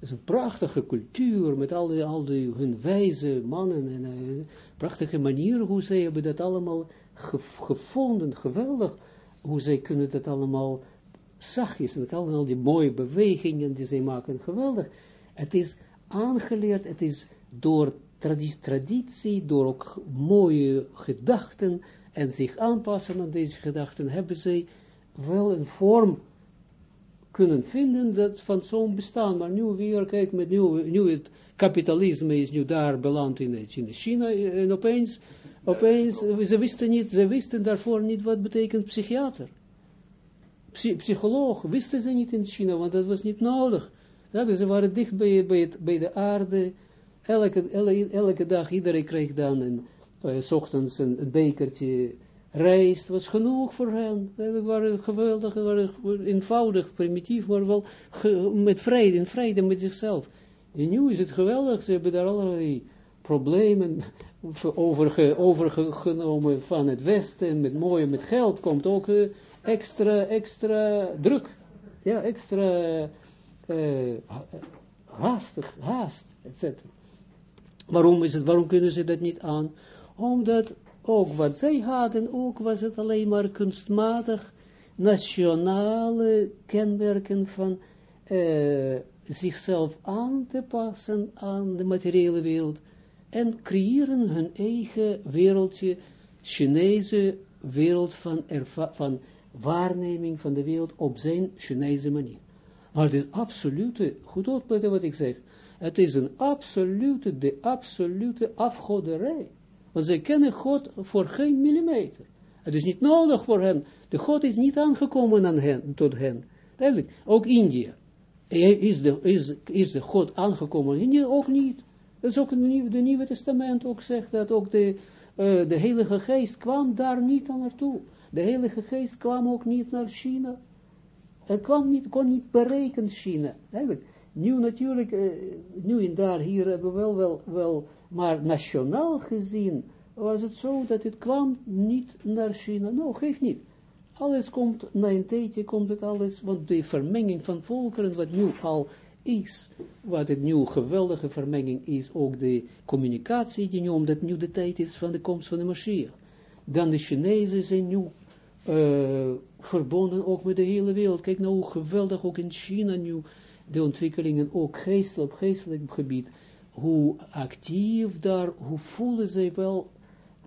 Is een prachtige cultuur, met al die, al die hun wijze mannen, en uh, prachtige manier hoe zij hebben dat allemaal ge, gevonden, geweldig, hoe zij kunnen dat allemaal zachtjes, met al die mooie bewegingen die zij maken, geweldig. Het is aangeleerd, het is door traditie, door ook mooie gedachten en zich aanpassen aan deze gedachten, hebben zij wel een vorm kunnen vinden dat van zo'n bestaan. Maar nu weer, kijk, met nu, nu het kapitalisme is nu daar beland in, in China, en opeens, opeens, ze wisten niet, ze wisten daarvoor niet wat betekent psychiater. psycholoog wisten ze niet in China, want dat was niet nodig. Ja, ze waren dicht bij, bij, de aarde, elke, elke, elke dag, iedereen kreeg dan een, uh, s ochtends een, een bekertje rijst, was genoeg voor hen. Dat waren geweldig, waren eenvoudig, primitief, maar wel met vrede, in vrede met zichzelf. En nu is het geweldig, ze hebben daar allerlei problemen [LAUGHS] overge, overgenomen van het Westen, met mooie, met geld komt ook uh, extra, extra druk. Ja, extra uh, haastig, haast, etc. Waarom, is het, waarom kunnen ze dat niet aan? Omdat ook wat zij hadden, ook was het alleen maar kunstmatig, nationale kenmerken van uh, zichzelf aan te passen aan de materiële wereld en creëren hun eigen wereldje, Chinese wereld van, van waarneming van de wereld op zijn Chinese manier. Maar het is absolute, goed opletten wat ik zeg, het is een absolute, de absolute afgoderij. Want zij kennen God voor geen millimeter. Het is niet nodig voor hen. De God is niet aangekomen aan hen, tot hen. Duidelijk. Ook India. Is de, is, is de God aangekomen in India? Ook niet. Dat is ook het Nieuwe, Nieuwe Testament ook zegt dat ook de, uh, de Heilige Geest kwam daar niet naartoe. De Heilige Geest kwam ook niet naar China. Het kwam niet, kon niet berekenen China. Eigenlijk. Nu natuurlijk, uh, nu en daar, hier hebben we wel, wel, wel, maar nationaal gezien was het zo dat het kwam niet naar China. Nou, geeft niet. Alles komt, na een tijdje komt het alles, want de vermenging van volkeren, wat nu al is, wat het nu geweldige vermenging is, ook de communicatie die nu, omdat nu de tijd is van de komst van de Mashiach. Dan de Chinezen zijn nu uh, verbonden ook met de hele wereld. Kijk nou hoe geweldig ook in China nu de ontwikkelingen ook geestelijk, op geestelijk gebied, hoe actief daar, hoe voelen zij wel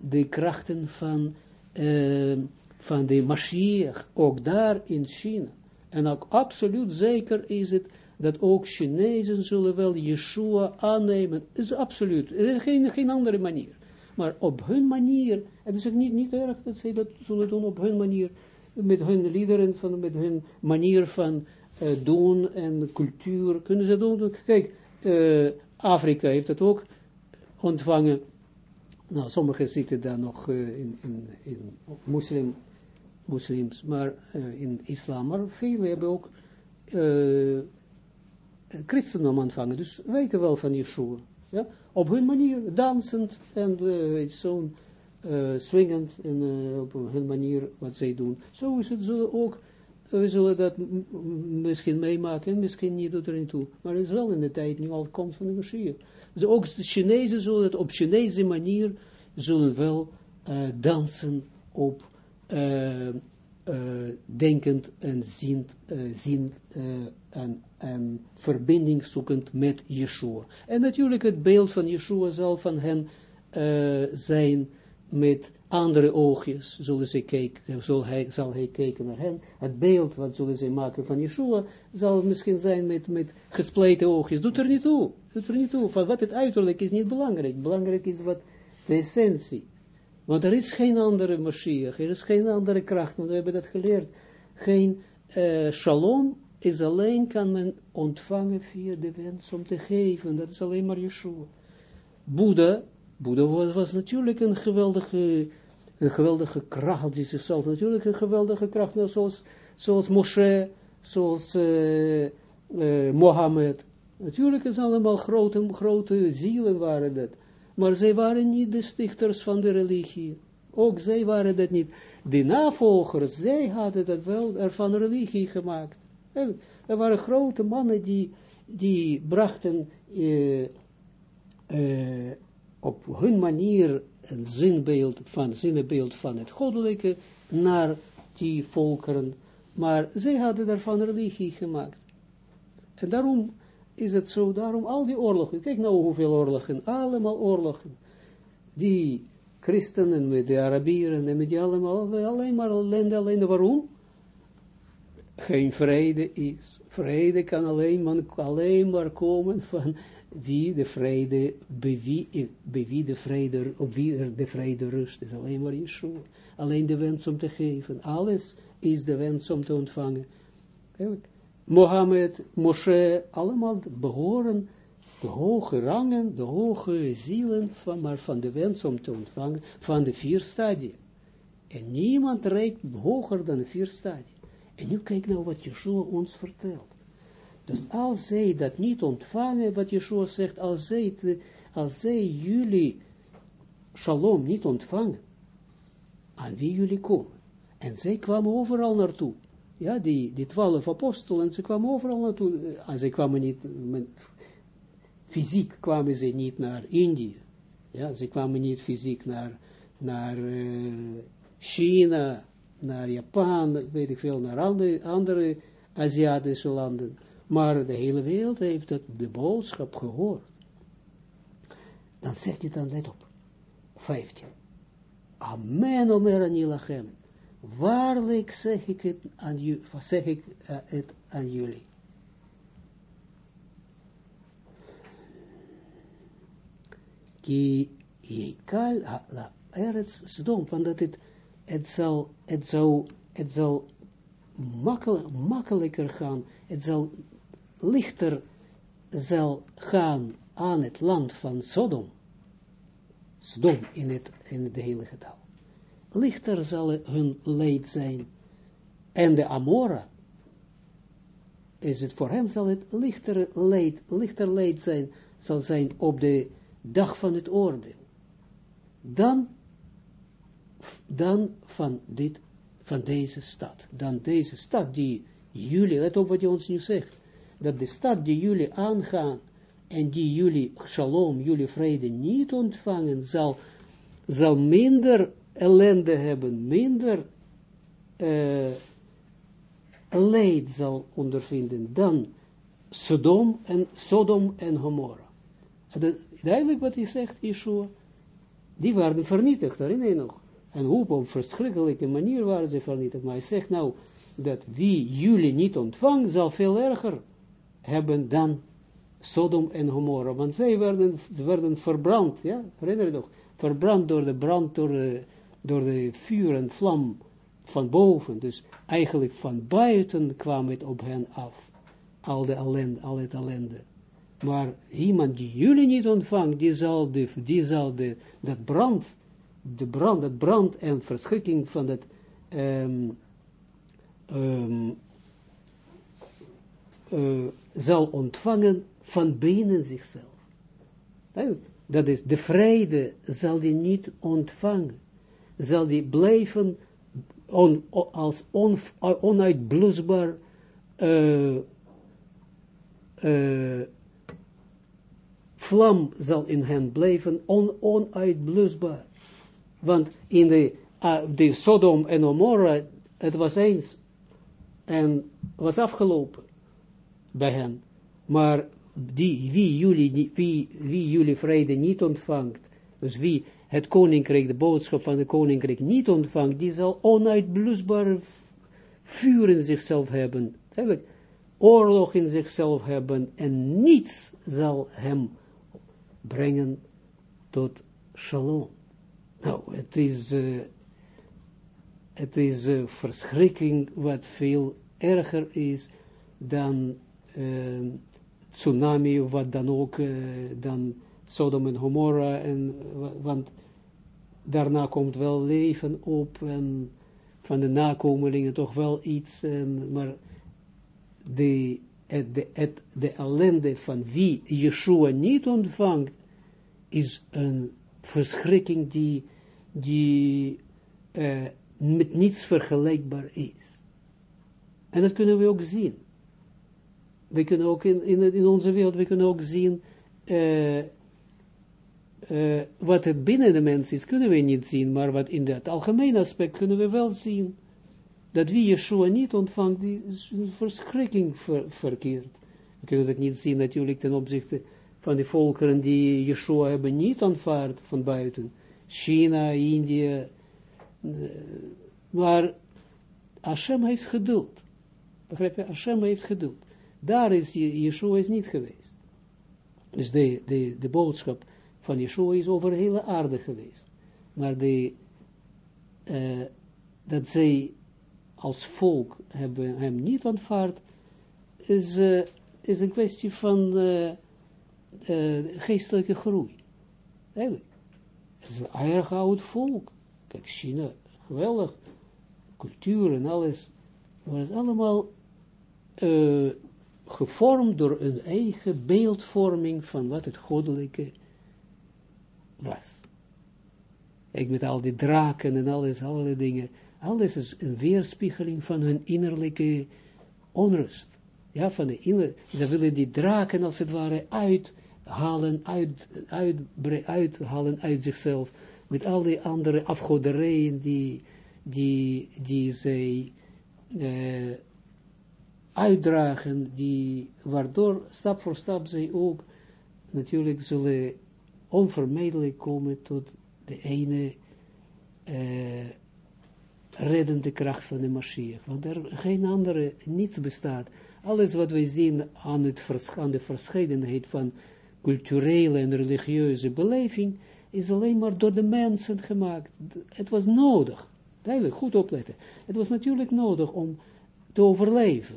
de krachten van, uh, van de Mashiach, ook daar in China. En ook absoluut zeker is het dat ook Chinezen zullen wel Yeshua aannemen. Is absoluut. Er is geen, geen andere manier. Maar op hun manier, het is ook niet, niet erg dat zij dat zullen doen op hun manier, met hun liederen, van, met hun manier van uh, doen en cultuur, kunnen ze doen. Kijk, uh, Afrika heeft het ook ontvangen. Nou, sommigen zitten daar nog uh, in, in, in moslim, moslims, maar in islam, maar velen hebben ook christendom ontvangen, dus weten wel van Yeshua. Ja? Op hun manier, dansend en uh, zo uh, swingend en uh, op hun manier wat zij doen. Zo is het zullen ook, we zullen dat misschien meemaken, misschien niet doet er niet toe. Maar het is wel in de tijd nu al komt van de Mashiach. Dus ook de Chinezen zullen het op Chinese manier zullen wel dansen op denkend en ziend, ziend en en verbinding zoekend met Yeshua. En natuurlijk het beeld van Yeshua zal van hen uh, zijn met andere oogjes, zullen ze kijken, zal hij, zal hij kijken naar hen. Het beeld wat zullen ze maken van Yeshua, zal misschien zijn met, met gespleten oogjes. Doet er niet toe, doet er niet toe. Van wat het uiterlijk is niet belangrijk. Belangrijk is wat de essentie. Want er is geen andere Mashiach, er is geen andere kracht, want we hebben dat geleerd. Geen uh, shalom is alleen kan men ontvangen via de wens om te geven. Dat is alleen maar Yeshua. Boeddha, Boeddha was, was natuurlijk een geweldige, een geweldige kracht, die zichzelf natuurlijk een geweldige kracht, zoals, zoals Moshe, zoals uh, uh, Mohammed. Natuurlijk is allemaal grote, grote zielen waren dat. Maar zij waren niet de stichters van de religie. Ook zij waren dat niet. De navolgers, zij hadden dat wel ervan religie gemaakt. Er waren grote mannen die, die brachten uh, op hun manier een zinbeeld van, zinnebeeld van het goddelijke naar die volkeren, maar zij hadden daarvan religie gemaakt. En daarom is het zo, daarom al die oorlogen, kijk nou hoeveel oorlogen, allemaal oorlogen, die christenen met de Arabieren en met die allemaal, alleen maar ellende, waarom? geen vrede is. Vrede kan alleen maar komen van wie de vrede, bij wie, de vrede, op wie er de vrede rust, is alleen maar Yeshua. Alleen de wens om te geven. Alles is de wens om te ontvangen. Mohammed, Moshe, allemaal behoren de hoge rangen, de hoge zielen, van, maar van de wens om te ontvangen, van de vier stadia. En niemand reikt hoger dan de vier stadia. En nu kijk nou wat Yeshua ons vertelt. Dus als zij dat niet ontvangen, wat Yeshua zegt, als zij, als zij jullie shalom niet ontvangen, aan wie jullie komen. En zij kwamen overal naartoe. Ja, die, die twaalf apostelen, ze kwamen overal naartoe. En zij kwamen niet, met, fysiek kwamen ze niet naar Indië. Ja, ze kwamen niet fysiek naar, naar uh, China, naar Japan, weet ik veel, naar andere, andere Aziatische landen. Maar de hele wereld heeft dat, de boodschap gehoord. Dan zegt hij dan, let op, 15. Amen, Omer Anilachem. Waarlijk zeg ik het aan, zeg ik, uh, het aan jullie. Ki jekal la eretz sdom, want dat het het zal, het zal, het zal makkelijker gaan, het zal lichter zal gaan aan het land van Sodom, Sodom in het, in het hele getal. Lichter zal hun leed zijn. En de Amora, is het voor hen zal het lichter leed, lichter leed zijn, zal zijn op de dag van het oordeel. Dan dan van, dit, van deze stad. Dan deze stad die jullie, let op wat je ons nu zegt, dat de stad die jullie aangaan en die jullie shalom, jullie vrede niet ontvangen, zal, zal minder ellende hebben, minder uh, leed zal ondervinden dan Sodom en, Sodom en Gomorra. Duidelijk wat hij zegt, Yeshua, die waren vernietigd, herinner je nog? En hoe op een verschrikkelijke manier waren ze vernietigd. Maar hij zegt nou, dat wie jullie niet ontvangt, zal veel erger hebben dan Sodom en Gomorra, want zij werden, werden verbrand, ja, herinner je nog, verbrand door de brand, door de, door de vuur en vlam van boven, dus eigenlijk van buiten kwam het op hen af, al, de ellende, al het ellende. Maar iemand die jullie niet ontvangt, die zal, de, die zal de, dat brand, de brand, dat brand en verschrikking van dat um, um, zal ontvangen van binnen zichzelf. Dat is, de vrede zal die niet ontvangen. Zal die blijven on, als on, onuitblusbaar uh, uh, vlam zal in hen blijven, on, onuitblusbaar. Want in de, uh, de Sodom en Gomorra, het was eens en was afgelopen bij hen. Maar die, wie, jullie, wie, wie jullie vrede niet ontvangt, dus wie het koninkrijk, de boodschap van het koninkrijk niet ontvangt, die zal onuitblusbare vuur in zichzelf hebben, oorlog in zichzelf hebben, en niets zal hem brengen tot shalom. Nou, het is, uh, het is uh, verschrikking wat veel erger is dan uh, tsunami, wat dan ook, uh, dan Sodom en Gomorra, en, want daarna komt wel leven op, en van de nakomelingen toch wel iets, en, maar de, de, de ellende van wie Yeshua niet ontvangt, is een verschrikking die, die uh, met niets vergelijkbaar is. En dat kunnen we ook zien we kunnen ook in, in, onze wereld, we kunnen ook zien, uh, uh, wat het binnen de mens is, kunnen we niet zien, maar wat in het algemene aspect kunnen we wel zien, dat wie Yeshua niet ontvangt, die is een verschrikking ver, verkeerd. We kunnen dat niet zien natuurlijk ten opzichte van de volkeren die Yeshua hebben niet aanvaard van buiten. China, India, uh, maar Hashem heeft geduld. Begrijp je? Hashem heeft geduld. Daar is Yeshua is niet geweest. Dus de, de, de boodschap van Yeshua is over de hele aarde geweest. Maar de, uh, dat zij als volk hebben hem niet aanvaard, is, uh, is een kwestie van uh, geestelijke groei. Eigenlijk. Het is een erg oud volk. Kijk, China, geweldig. Cultuur en alles. Maar het is allemaal gevormd door een eigen beeldvorming van wat het goddelijke was. Ik met al die draken en alles, allerlei dingen, alles is een weerspiegeling van hun innerlijke onrust. Ja, van de inner, ze willen die draken als het ware uithalen, uit, uit, uithalen uit zichzelf, met al die andere afgoderijen die, die, die zij uh, uitdragen, die, waardoor stap voor stap zij ook natuurlijk zullen onvermijdelijk komen tot de ene uh, reddende kracht van de Mashiach. Want er geen andere, niets bestaat. Alles wat wij zien aan, het aan de verscheidenheid van culturele en religieuze beleving, is alleen maar door de mensen gemaakt. Het was nodig, duidelijk, goed opletten. Het was natuurlijk nodig om te overleven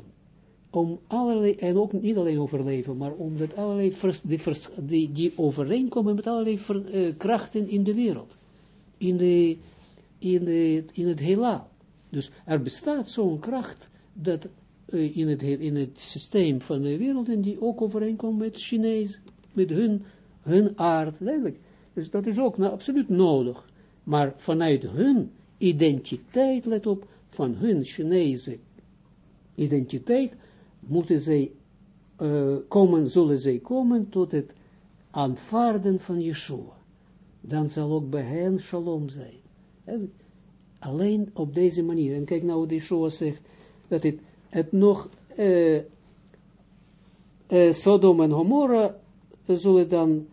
om allerlei, en ook niet alleen overleven, maar omdat allerlei, die, die, die overeenkomen met allerlei uh, krachten in de wereld, in, de, in, de, in het heelal. Dus er bestaat zo'n kracht, dat uh, in, het, in het systeem van de wereld, en die ook overeenkomt met Chinees, met hun, hun aard, duidelijk. Dus dat is ook nou, absoluut nodig. Maar vanuit hun identiteit, let op, van hun Chinese identiteit, moeten zij uh, komen, zullen zij komen tot het aanvaarden van Yeshua. Dan zal ook bij hen shalom zijn. alleen op deze manier. En kijk nou wat Yeshua zegt, dat het, het nog uh, Sodom en Gomorra zullen dan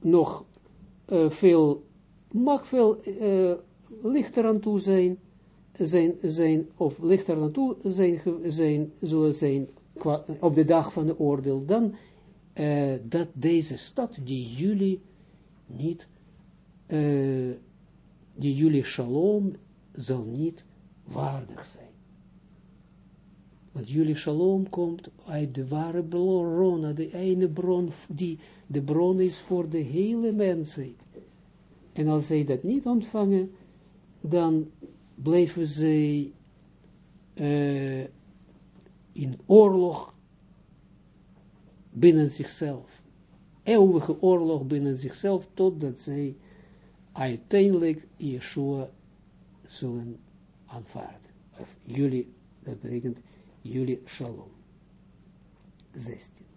nog veel, mag veel lichter aan toe zijn, zijn, zijn of lichter naartoe zijn, zijn, zullen zijn op de dag van de oordeel, dan uh, dat deze stad, die jullie niet, uh, die jullie shalom zal niet waardig zijn. Want jullie shalom komt uit de ware bron, de ene bron, die de bron is voor de hele mensheid. En als zij dat niet ontvangen, dan blijven zij uh, in oorlog binnen zichzelf. Eeuwige oorlog binnen zichzelf, totdat zij uiteindelijk Yeshua zullen aanvaarden. Of jullie, dat betekent jullie shalom. 16.